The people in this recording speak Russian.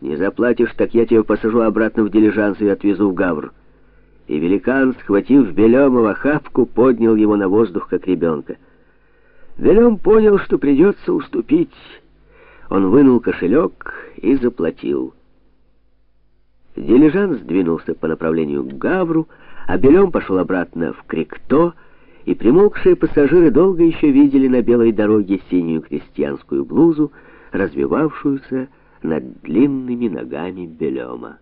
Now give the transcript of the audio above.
Не заплатишь, так я тебя посажу обратно в дилижанс и отвезу в Гавр. И великан, схватив Белема в охапку, поднял его на воздух, как ребенка. Белем понял, что придется уступить. Он вынул кошелек и заплатил. Дилижанс двинулся по направлению к Гавру, а Белем пошел обратно в Крикто, и примолкшие пассажиры долго еще видели на белой дороге синюю крестьянскую блузу, развивавшуюся над длинными ногами Белема.